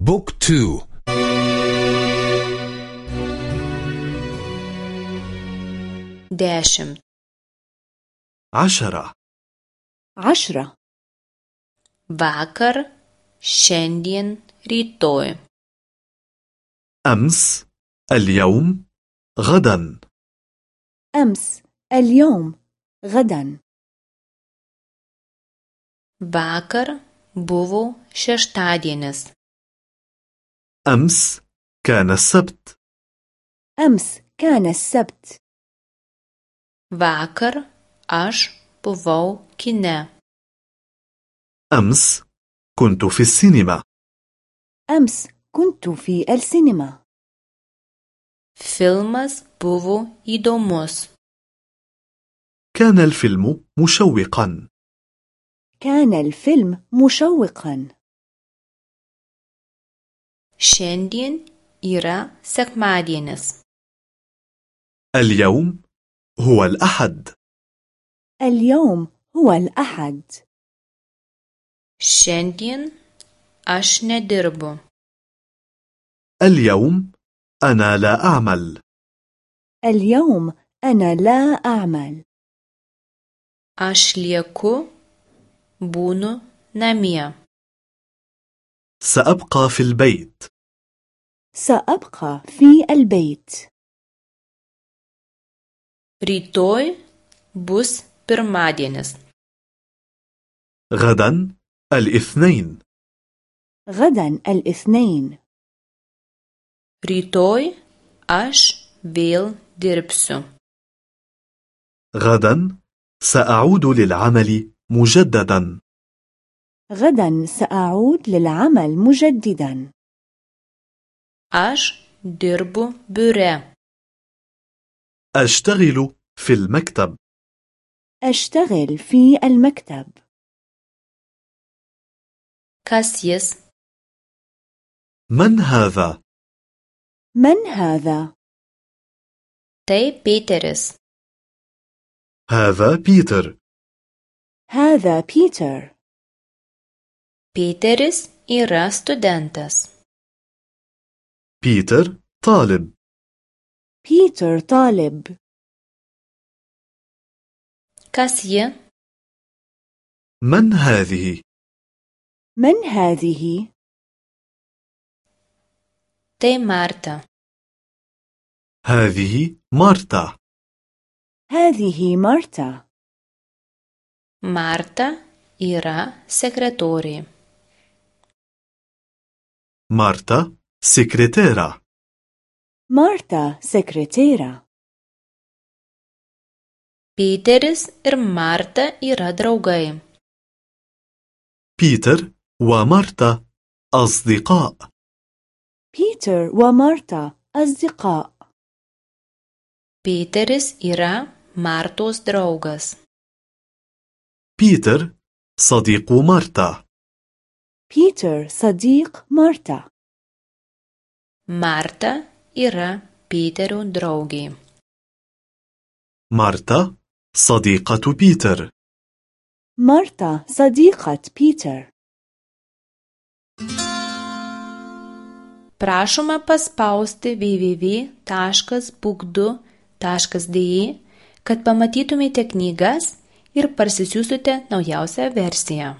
بوك تو. داشم عشرة. عشرة. vakar, šiandien, rytoj. أمس اليوم غدا. أمس اليوم غدا. Vakar buvo šeštadienis. أمس كان السبت. أمس كان السبت. Vakar aš buvau kine. أمس كنت في السينما. أمس كنت في السينما. Filmas buvo įdomus. كان الفيلم مشوقا. كان الفيلم مشوقا. شاندين yra sekmadienis. اليوم هو الأحد. اليوم هو الأحد. شندين أش ندرب اليوم أنا لا أعمل. اليوم أنا لا أعمل. أش ليكو بونو نميا سأبقى في البيت. سأبقى في البيت. Rytoj bus pirmadienis. غدا الاثنين. غدا الاثنين. Rytoj aš vėl dirbsiu. غدا سأعود للعمل مجددا. غدا سأعود للعمل مجددا Aš dirbu biure. أشتغل في المكتب أشتغل في المكتب Kas jis? من هذا؟ من هذا؟ Tai Peteris. هذا بيتر هذا بيتر Peteris yra studentas. بيتر طالب بيتر طالب Kas ji? من هذه؟ من هذه؟ Tai Marta. هذه مارتا هذه مارتا Marta yra sekretorė. مارتا سكرتيرة مارتا سكرتيرة Peteris ir Marta yra draugai. بيتر ومارتا أصدقاء بيتر ومارتا أصدقاء Peteris yra Martos draugas. بيتر صديق مارتا بيتر صديق مارتا Marta yra Peterio draugė. مارتا صديقة بيتر مارتا صديقة بيتر Prašoma paspausti www.book2.de, kad pamatytumėte knygas ir parsisiųstumėte naujausią versiją.